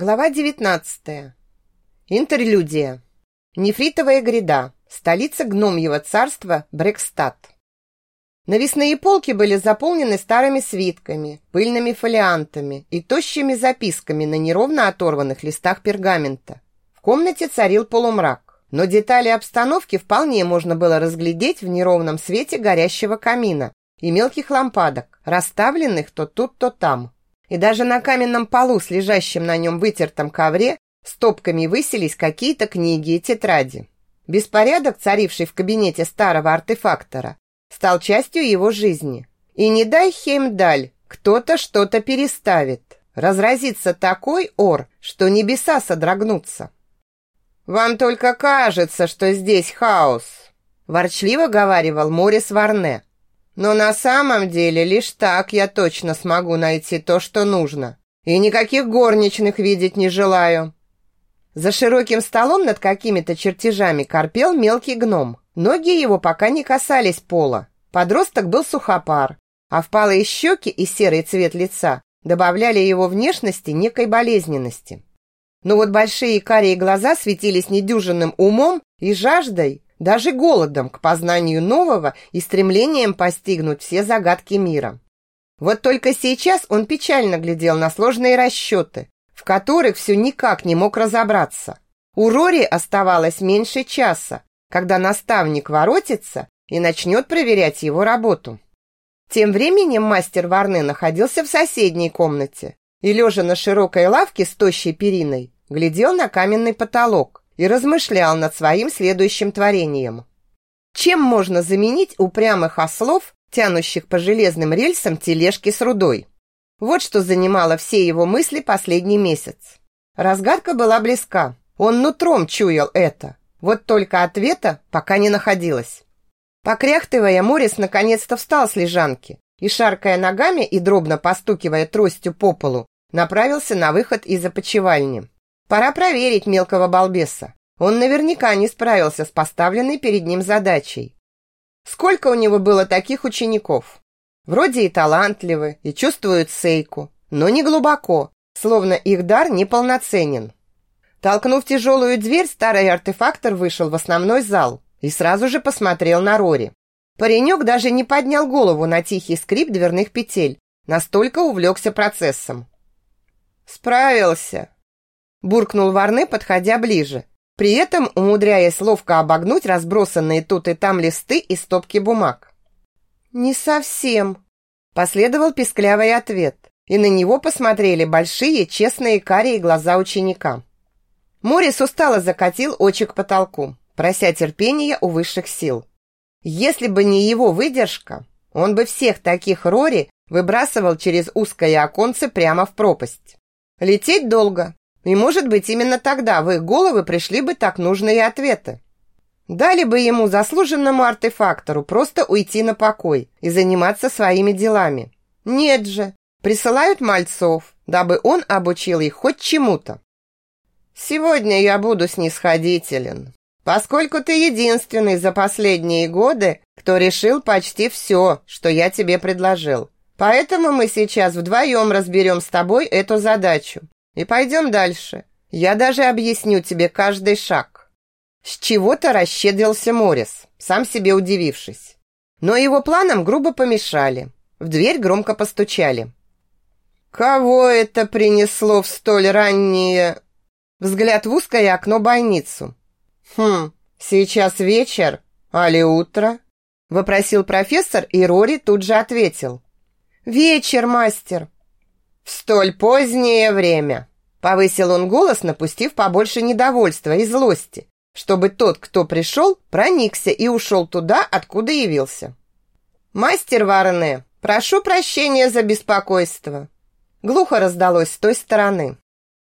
Глава 19. Интерлюдия. Нефритовая гряда. Столица гномьего царства Брекстад. Навесные полки были заполнены старыми свитками, пыльными фолиантами и тощими записками на неровно оторванных листах пергамента. В комнате царил полумрак, но детали обстановки вполне можно было разглядеть в неровном свете горящего камина и мелких лампадок, расставленных то тут, то там и даже на каменном полу с лежащим на нем вытертом ковре стопками высились какие-то книги и тетради. Беспорядок, царивший в кабинете старого артефактора, стал частью его жизни. И не дай Хеймдаль, кто-то что-то переставит. Разразится такой ор, что небеса содрогнутся. «Вам только кажется, что здесь хаос», – ворчливо говаривал Морис Варне, но на самом деле лишь так я точно смогу найти то, что нужно. И никаких горничных видеть не желаю. За широким столом над какими-то чертежами корпел мелкий гном. Ноги его пока не касались пола. Подросток был сухопар, а впалые щеки и серый цвет лица добавляли его внешности некой болезненности. Но вот большие карие глаза светились недюжинным умом и жаждой, даже голодом к познанию нового и стремлением постигнуть все загадки мира. Вот только сейчас он печально глядел на сложные расчеты, в которых все никак не мог разобраться. У Рори оставалось меньше часа, когда наставник воротится и начнет проверять его работу. Тем временем мастер Варне находился в соседней комнате и, лежа на широкой лавке с тощей периной, глядел на каменный потолок, и размышлял над своим следующим творением. Чем можно заменить упрямых ослов, тянущих по железным рельсам тележки с рудой? Вот что занимало все его мысли последний месяц. Разгадка была близка. Он нутром чуял это. Вот только ответа пока не находилось. Покряхтывая, Морис наконец-то встал с лежанки и, шаркая ногами и дробно постукивая тростью по полу, направился на выход из опочивальни. Пора проверить мелкого балбеса. Он наверняка не справился с поставленной перед ним задачей. Сколько у него было таких учеников? Вроде и талантливы, и чувствуют сейку, но не глубоко, словно их дар неполноценен. Толкнув тяжелую дверь, старый артефактор вышел в основной зал и сразу же посмотрел на Рори. Паренек даже не поднял голову на тихий скрип дверных петель, настолько увлекся процессом. «Справился!» Буркнул Варне, подходя ближе, при этом умудряясь ловко обогнуть разбросанные тут и там листы и стопки бумаг. «Не совсем», – последовал писклявый ответ, и на него посмотрели большие, честные карие глаза ученика. Морис устало закатил очи к потолку, прося терпения у высших сил. Если бы не его выдержка, он бы всех таких Рори выбрасывал через узкое оконце прямо в пропасть. Лететь долго, и, может быть, именно тогда в их головы пришли бы так нужные ответы. Дали бы ему заслуженному артефактору просто уйти на покой и заниматься своими делами. Нет же, присылают мальцов, дабы он обучил их хоть чему-то. Сегодня я буду снисходителен, поскольку ты единственный за последние годы, кто решил почти все, что я тебе предложил. Поэтому мы сейчас вдвоем разберем с тобой эту задачу и пойдем дальше. Я даже объясню тебе каждый шаг. С чего-то расщедрился Морис, сам себе удивившись. Но его планам грубо помешали. В дверь громко постучали. «Кого это принесло в столь раннее...» Взгляд в узкое окно бойницу. «Хм, сейчас вечер, али утро?» Вопросил профессор, и Рори тут же ответил. «Вечер, мастер!» «В столь позднее время!» Повысил он голос, напустив побольше недовольства и злости, чтобы тот, кто пришел, проникся и ушел туда, откуда явился. «Мастер Варне, прошу прощения за беспокойство». Глухо раздалось с той стороны.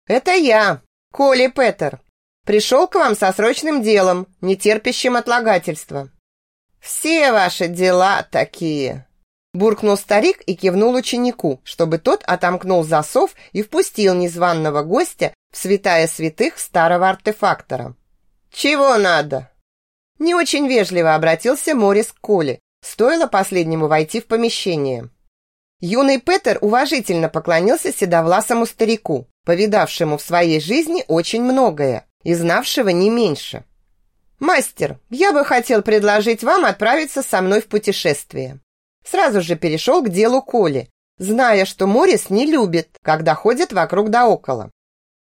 «Это я, Коли Петер. Пришел к вам со срочным делом, не терпящим отлагательства». «Все ваши дела такие», Буркнул старик и кивнул ученику, чтобы тот отомкнул засов и впустил незваного гостя в святая святых старого артефактора. «Чего надо?» Не очень вежливо обратился Морис к Коле, стоило последнему войти в помещение. Юный Петер уважительно поклонился седовласому старику, повидавшему в своей жизни очень многое и знавшего не меньше. «Мастер, я бы хотел предложить вам отправиться со мной в путешествие». Сразу же перешел к делу Коли, зная, что Морис не любит, когда ходят вокруг да около.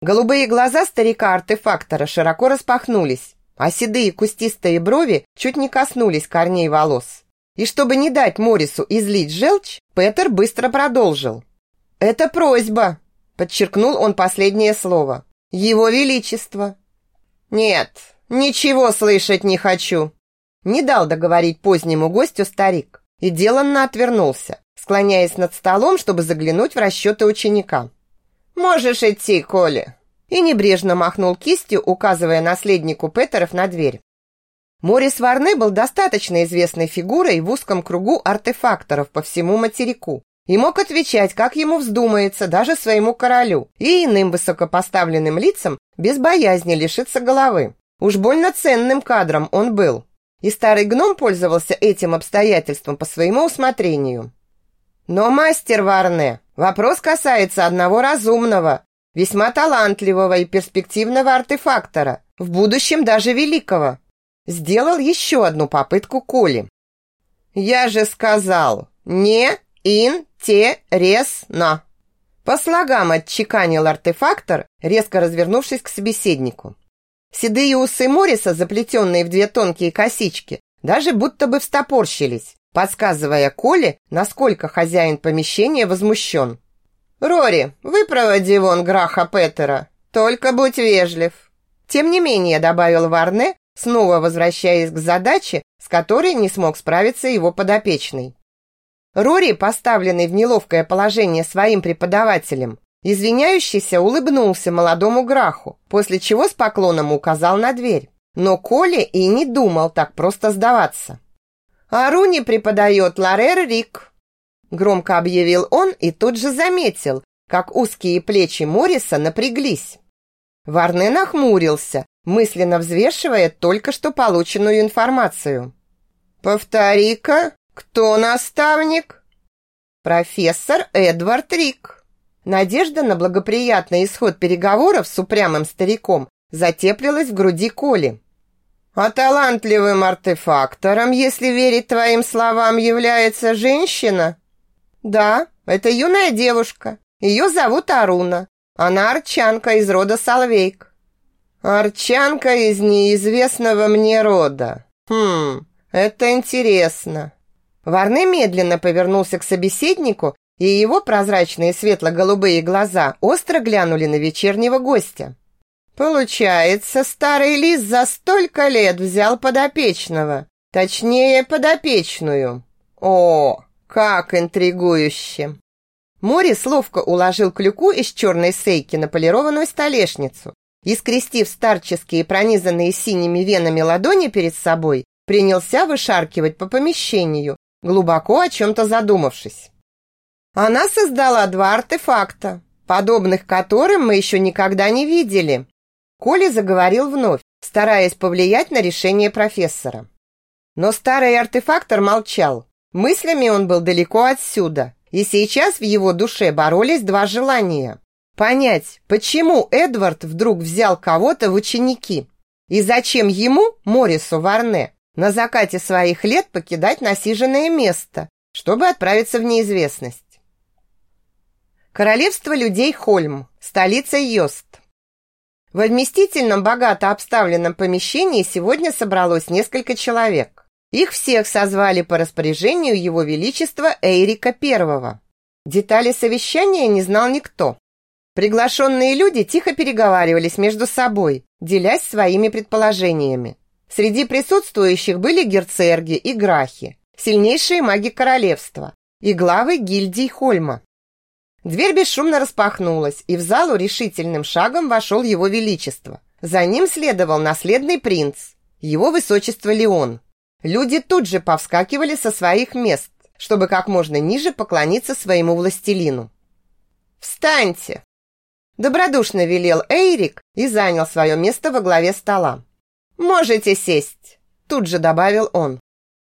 Голубые глаза старика-артефактора широко распахнулись, а седые кустистые брови чуть не коснулись корней волос. И чтобы не дать Морису излить желчь, Петер быстро продолжил. «Это просьба», – подчеркнул он последнее слово. «Его Величество». «Нет, ничего слышать не хочу», – не дал договорить позднему гостю старик и деланно отвернулся, склоняясь над столом, чтобы заглянуть в расчеты ученика. «Можешь идти, Коля!» И небрежно махнул кистью, указывая наследнику Петеров на дверь. Морис Варне был достаточно известной фигурой в узком кругу артефакторов по всему материку и мог отвечать, как ему вздумается, даже своему королю и иным высокопоставленным лицам без боязни лишиться головы. Уж больно ценным кадром он был. И старый гном пользовался этим обстоятельством по своему усмотрению. Но мастер Варне, вопрос касается одного разумного, весьма талантливого и перспективного артефактора, в будущем даже великого. Сделал еще одну попытку Коли. «Я же сказал, не интересно!» По слогам отчеканил артефактор, резко развернувшись к собеседнику. Седые усы Мориса, заплетенные в две тонкие косички, даже будто бы встопорщились, подсказывая Коле, насколько хозяин помещения возмущен. «Рори, выпроводи вон Граха Петера, только будь вежлив». Тем не менее, добавил Варне, снова возвращаясь к задаче, с которой не смог справиться его подопечный. Рори, поставленный в неловкое положение своим преподавателем, извиняющийся улыбнулся молодому Граху, после чего с поклоном указал на дверь. Но Коля и не думал так просто сдаваться. «Аруни преподает Ларер Рик», – громко объявил он и тут же заметил, как узкие плечи Морриса напряглись. Варне нахмурился, мысленно взвешивая только что полученную информацию. «Повтори-ка, кто наставник?» «Профессор Эдвард Рик». Надежда на благоприятный исход переговоров с упрямым стариком затеплилась в груди Коли. А талантливым артефактором, если верить твоим словам, является женщина? Да, это юная девушка. Ее зовут Аруна. Она арчанка из рода Салвейк. Арчанка из неизвестного мне рода. Хм, это интересно. Варны медленно повернулся к собеседнику, и его прозрачные светло-голубые глаза остро глянули на вечернего гостя. Получается, старый лис за столько лет взял подопечного, точнее, подопечную. О, как интригующе! Морис ловко уложил клюку из черной сейки на полированную столешницу и, скрестив старческие пронизанные синими венами ладони перед собой, принялся вышаркивать по помещению, глубоко о чем-то задумавшись. Она создала два артефакта, подобных которым мы еще никогда не видели. Коля заговорил вновь, стараясь повлиять на решение профессора. Но старый артефактор молчал. Мыслями он был далеко отсюда, и сейчас в его душе боролись два желания. Понять, почему Эдвард вдруг взял кого-то в ученики, и зачем ему, Морису Варне, на закате своих лет покидать насиженное место, чтобы отправиться в неизвестность. Королевство людей Хольм, столица Йост. В вместительном, богато обставленном помещении сегодня собралось несколько человек. Их всех созвали по распоряжению Его Величества Эйрика I. Детали совещания не знал никто. Приглашенные люди тихо переговаривались между собой, делясь своими предположениями. Среди присутствующих были герцерги и грахи, сильнейшие маги королевства и главы гильдий Хольма. Дверь бесшумно распахнулась, и в залу решительным шагом вошел его величество. За ним следовал наследный принц, его высочество Леон. Люди тут же повскакивали со своих мест, чтобы как можно ниже поклониться своему властелину. «Встаньте!» Добродушно велел Эйрик и занял свое место во главе стола. «Можете сесть», тут же добавил он.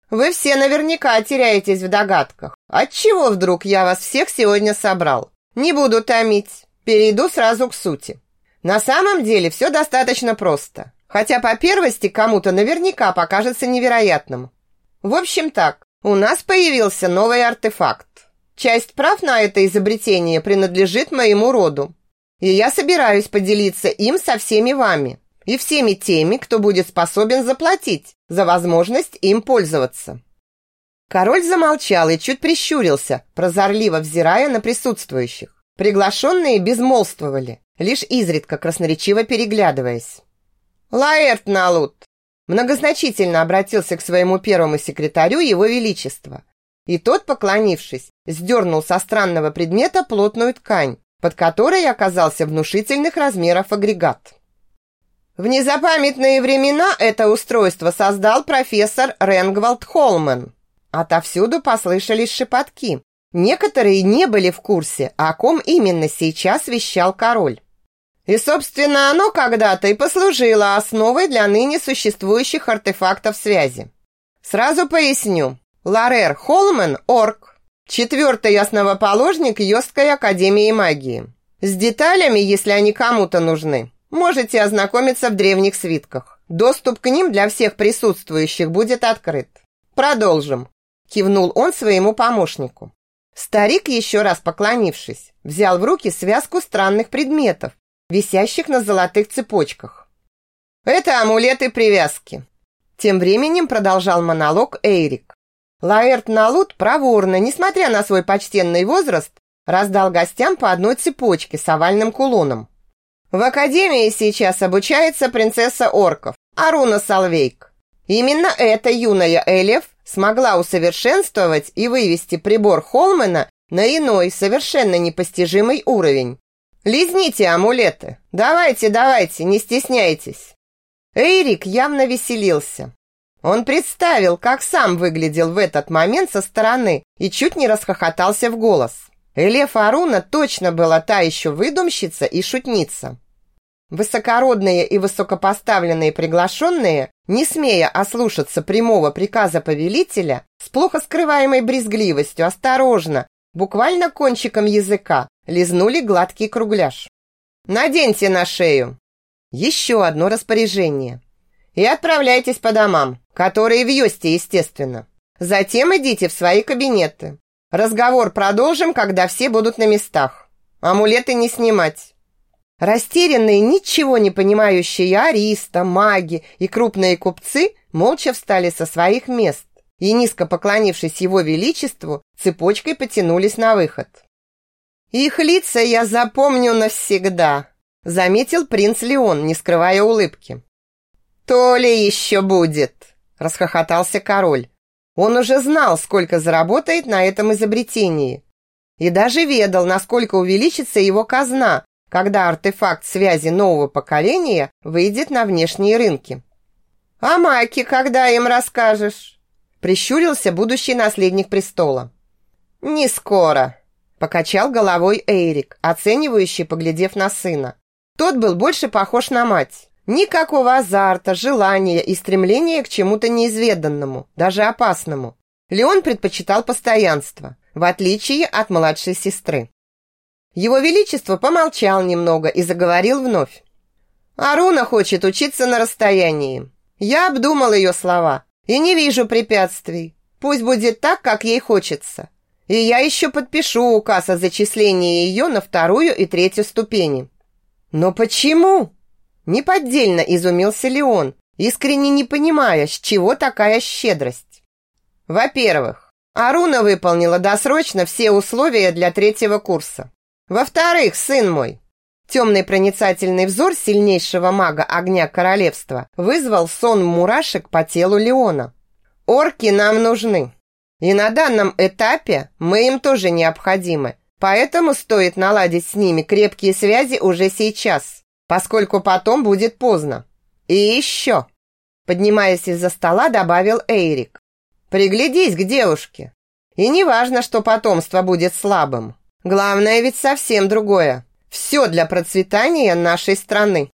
Вы все наверняка теряетесь в догадках. Отчего вдруг я вас всех сегодня собрал? Не буду томить. Перейду сразу к сути. На самом деле все достаточно просто. Хотя по первости кому-то наверняка покажется невероятным. В общем так, у нас появился новый артефакт. Часть прав на это изобретение принадлежит моему роду. И я собираюсь поделиться им со всеми вами и всеми теми, кто будет способен заплатить за возможность им пользоваться. Король замолчал и чуть прищурился, прозорливо взирая на присутствующих. Приглашенные безмолвствовали, лишь изредка красноречиво переглядываясь. «Лаэрт Налут!» Многозначительно обратился к своему первому секретарю его величества. И тот, поклонившись, сдернул со странного предмета плотную ткань, под которой оказался внушительных размеров агрегат. В незапамятные времена это устройство создал профессор Ренгвальд Холман. Отовсюду послышались шепотки. Некоторые не были в курсе, о ком именно сейчас вещал король. И, собственно, оно когда-то и послужило основой для ныне существующих артефактов связи. Сразу поясню. Ларер Холман – орк, четвертый основоположник Йостской академии магии. С деталями, если они кому-то нужны, можете ознакомиться в древних свитках. Доступ к ним для всех присутствующих будет открыт. Продолжим. Кивнул он своему помощнику. Старик, еще раз поклонившись, взял в руки связку странных предметов, висящих на золотых цепочках. «Это амулеты привязки», тем временем продолжал монолог Эйрик. Лаэрт Налут проворно, несмотря на свой почтенный возраст, раздал гостям по одной цепочке с овальным кулоном. В академии сейчас обучается принцесса орков Аруна Салвейк. Именно эта юная Элев смогла усовершенствовать и вывести прибор Холмена на иной, совершенно непостижимый уровень. Лизните амулеты. Давайте, давайте, не стесняйтесь. Эйрик явно веселился. Он представил, как сам выглядел в этот момент со стороны и чуть не расхохотался в голос. Элеф Аруна точно была та еще выдумщица и шутница. Высокородные и высокопоставленные приглашенные, не смея ослушаться прямого приказа повелителя, с плохо скрываемой брезгливостью осторожно, буквально кончиком языка, лизнули гладкий кругляш. «Наденьте на шею!» Еще одно распоряжение. «И отправляйтесь по домам, которые в Йосте, естественно. Затем идите в свои кабинеты. Разговор продолжим, когда все будут на местах. Амулеты не снимать». Растерянные, ничего не понимающие ариста, маги и крупные купцы молча встали со своих мест и, низко поклонившись его величеству, цепочкой потянулись на выход. «Их лица я запомню навсегда», – заметил принц Леон, не скрывая улыбки. «То ли еще будет», – расхохотался король. Он уже знал, сколько заработает на этом изобретении. И даже ведал, насколько увеличится его казна, когда артефакт связи нового поколения выйдет на внешние рынки. «А Майке когда им расскажешь?» Прищурился будущий наследник престола. «Не скоро», – покачал головой Эйрик, оценивающий, поглядев на сына. Тот был больше похож на мать. Никакого азарта, желания и стремления к чему-то неизведанному, даже опасному. Леон предпочитал постоянство, в отличие от младшей сестры. Его Величество помолчал немного и заговорил вновь. «Аруна хочет учиться на расстоянии. Я обдумал ее слова и не вижу препятствий. Пусть будет так, как ей хочется. И я еще подпишу указ о зачислении ее на вторую и третью ступени». «Но почему?» Неподдельно изумился Леон, искренне не понимая, с чего такая щедрость. Во-первых, Аруна выполнила досрочно все условия для третьего курса. Во-вторых, сын мой, темный проницательный взор сильнейшего мага огня королевства вызвал сон мурашек по телу Леона. Орки нам нужны. И на данном этапе мы им тоже необходимы. Поэтому стоит наладить с ними крепкие связи уже сейчас, поскольку потом будет поздно. И еще, поднимаясь из-за стола, добавил Эйрик. Приглядись к девушке. И не важно, что потомство будет слабым. Главное ведь совсем другое. Все для процветания нашей страны.